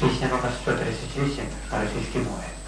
Пісня номер 138 Російські мови.